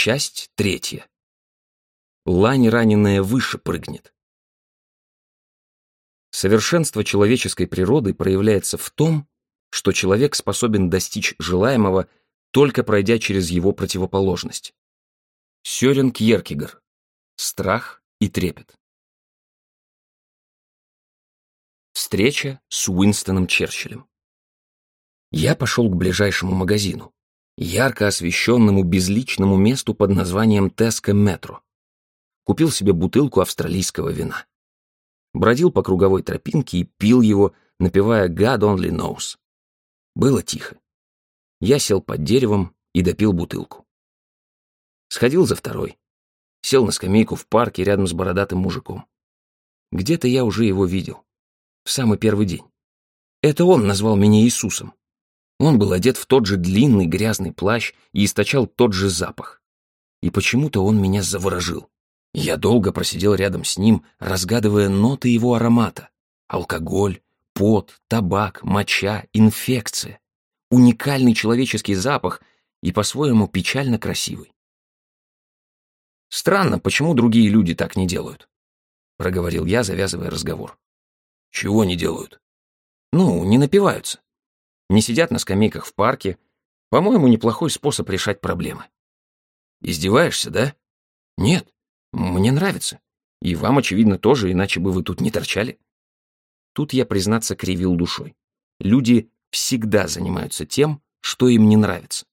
Часть третья. Лань, раненая, выше прыгнет. Совершенство человеческой природы проявляется в том, что человек способен достичь желаемого, только пройдя через его противоположность. Сёрен Кьеркегор. Страх и трепет. Встреча с Уинстоном Черчиллем. Я пошел к ближайшему магазину, ярко освещенному безличному месту под названием Теска Метро. Купил себе бутылку австралийского вина. Бродил по круговой тропинке и пил его, напевая «God only knows». Было тихо. Я сел под деревом и допил бутылку. Сходил за второй. Сел на скамейку в парке рядом с бородатым мужиком. Где-то я уже его видел. В самый первый день. Это он назвал меня Иисусом. Он был одет в тот же длинный грязный плащ и источал тот же запах. И почему-то он меня заворожил. Я долго просидел рядом с ним, разгадывая ноты его аромата. Алкоголь, пот, табак, моча, инфекция. Уникальный человеческий запах и по-своему печально красивый. «Странно, почему другие люди так не делают?» — проговорил я, завязывая разговор. «Чего не делают?» «Ну, не напиваются не сидят на скамейках в парке. По-моему, неплохой способ решать проблемы. Издеваешься, да? Нет, мне нравится. И вам, очевидно, тоже, иначе бы вы тут не торчали. Тут я, признаться, кривил душой. Люди всегда занимаются тем, что им не нравится.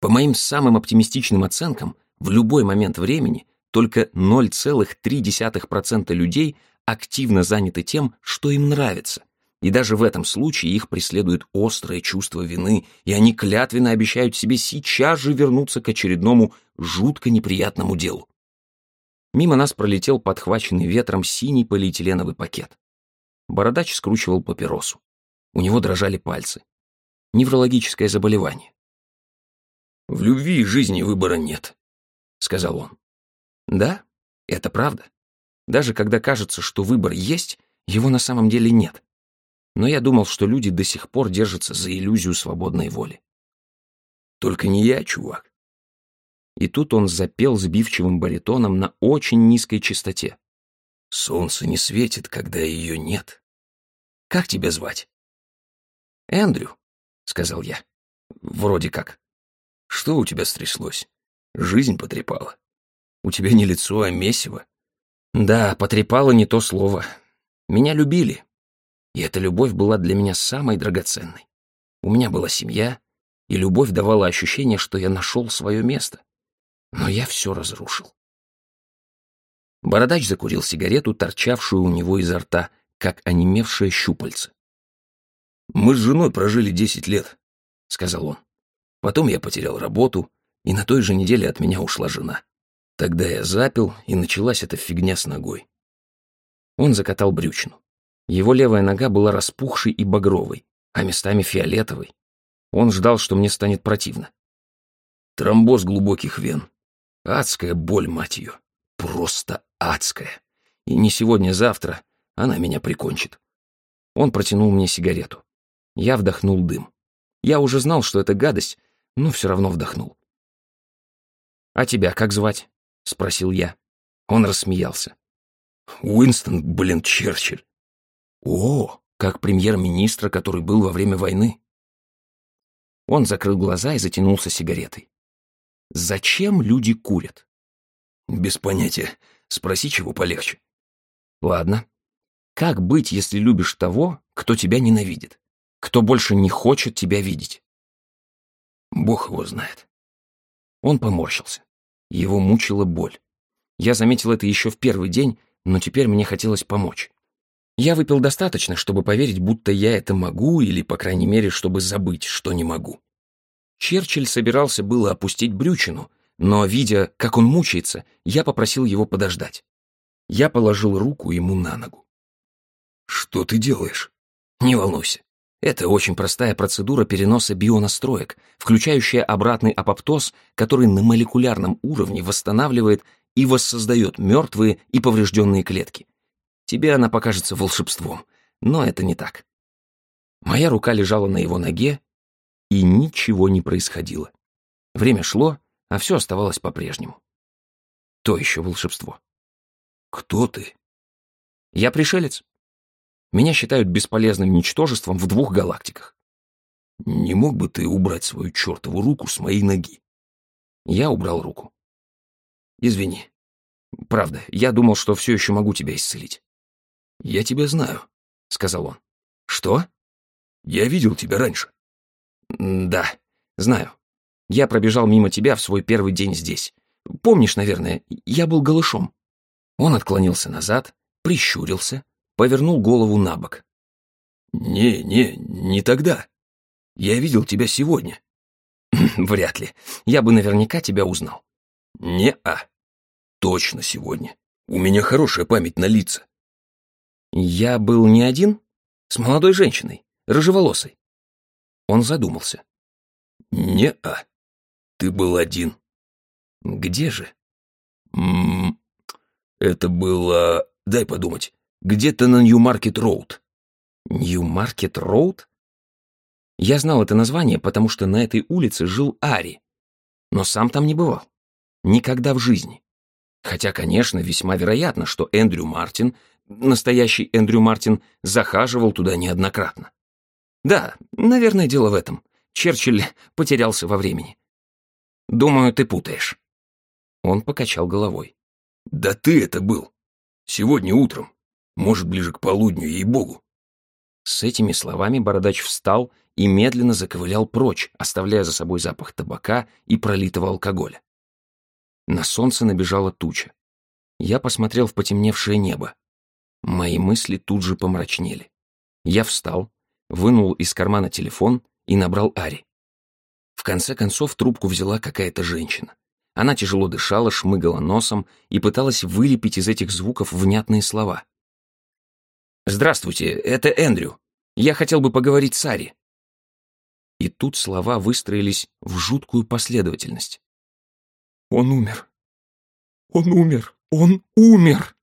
По моим самым оптимистичным оценкам, в любой момент времени только 0,3% людей активно заняты тем, что им нравится, и даже в этом случае их преследует острое чувство вины, и они клятвенно обещают себе сейчас же вернуться к очередному жутко неприятному делу. Мимо нас пролетел подхваченный ветром синий полиэтиленовый пакет. Бородач скручивал папиросу. У него дрожали пальцы. Неврологическое заболевание. «В любви и жизни выбора нет», — сказал он. «Да, это правда. Даже когда кажется, что выбор есть, его на самом деле нет но я думал, что люди до сих пор держатся за иллюзию свободной воли. Только не я, чувак. И тут он запел сбивчивым баритоном на очень низкой частоте. Солнце не светит, когда ее нет. Как тебя звать? Эндрю, сказал я. Вроде как. Что у тебя стряслось? Жизнь потрепала. У тебя не лицо, а месиво. Да, потрепало не то слово. Меня любили, и эта любовь была для меня самой драгоценной. У меня была семья, и любовь давала ощущение, что я нашел свое место. Но я все разрушил. Бородач закурил сигарету, торчавшую у него изо рта, как онемевшее щупальце. «Мы с женой прожили десять лет», — сказал он. «Потом я потерял работу, и на той же неделе от меня ушла жена. Тогда я запил, и началась эта фигня с ногой». Он закатал брючину. Его левая нога была распухшей и багровой, а местами фиолетовой. Он ждал, что мне станет противно. Тромбоз глубоких вен. Адская боль, мать ее. Просто адская. И не сегодня-завтра она меня прикончит. Он протянул мне сигарету. Я вдохнул дым. Я уже знал, что это гадость, но все равно вдохнул. «А тебя как звать?» — спросил я. Он рассмеялся. «Уинстон, блин, Черчилль. О, как премьер-министра, который был во время войны. Он закрыл глаза и затянулся сигаретой. Зачем люди курят? Без понятия. Спроси, чего полегче. Ладно. Как быть, если любишь того, кто тебя ненавидит? Кто больше не хочет тебя видеть? Бог его знает. Он поморщился. Его мучила боль. Я заметил это еще в первый день, но теперь мне хотелось помочь. Я выпил достаточно, чтобы поверить, будто я это могу, или, по крайней мере, чтобы забыть, что не могу. Черчилль собирался было опустить брючину, но, видя, как он мучается, я попросил его подождать. Я положил руку ему на ногу. «Что ты делаешь?» «Не волнуйся. Это очень простая процедура переноса бионастроек, включающая обратный апоптоз, который на молекулярном уровне восстанавливает и воссоздает мертвые и поврежденные клетки. Тебе она покажется волшебством, но это не так. Моя рука лежала на его ноге, и ничего не происходило. Время шло, а все оставалось по-прежнему. То еще волшебство. «Кто ты?» «Я пришелец. Меня считают бесполезным ничтожеством в двух галактиках. Не мог бы ты убрать свою чертову руку с моей ноги? Я убрал руку. Извини. Правда, я думал, что все еще могу тебя исцелить. Я тебя знаю, сказал он. Что? Я видел тебя раньше. Да, знаю. Я пробежал мимо тебя в свой первый день здесь. Помнишь, наверное, я был голышом. Он отклонился назад, прищурился, повернул голову на бок. «Не, не, не тогда. Я видел тебя сегодня». «Вряд ли. Я бы наверняка тебя узнал». «Не-а. Точно сегодня. У меня хорошая память на лица». «Я был не один? С молодой женщиной, рыжеволосой». Он задумался. «Не-а. Ты был один». «Где же?» М -м Это было... Дай подумать. Где-то на Нью-Маркет-Роуд». «Нью-Маркет-Роуд?» Я знал это название, потому что на этой улице жил Ари, но сам там не бывал. Никогда в жизни. Хотя, конечно, весьма вероятно, что Эндрю Мартин, настоящий Эндрю Мартин, захаживал туда неоднократно. Да, наверное, дело в этом. Черчилль потерялся во времени. Думаю, ты путаешь. Он покачал головой. Да ты это был. Сегодня утром. Может, ближе к полудню, ей-богу. С этими словами бородач встал и медленно заковылял прочь, оставляя за собой запах табака и пролитого алкоголя. На солнце набежала туча. Я посмотрел в потемневшее небо. Мои мысли тут же помрачнели. Я встал, вынул из кармана телефон и набрал Ари. В конце концов трубку взяла какая-то женщина. Она тяжело дышала, шмыгала носом и пыталась вылепить из этих звуков внятные слова. «Здравствуйте, это Эндрю. Я хотел бы поговорить с Ари». И тут слова выстроились в жуткую последовательность. «Он умер. Он умер. Он умер!»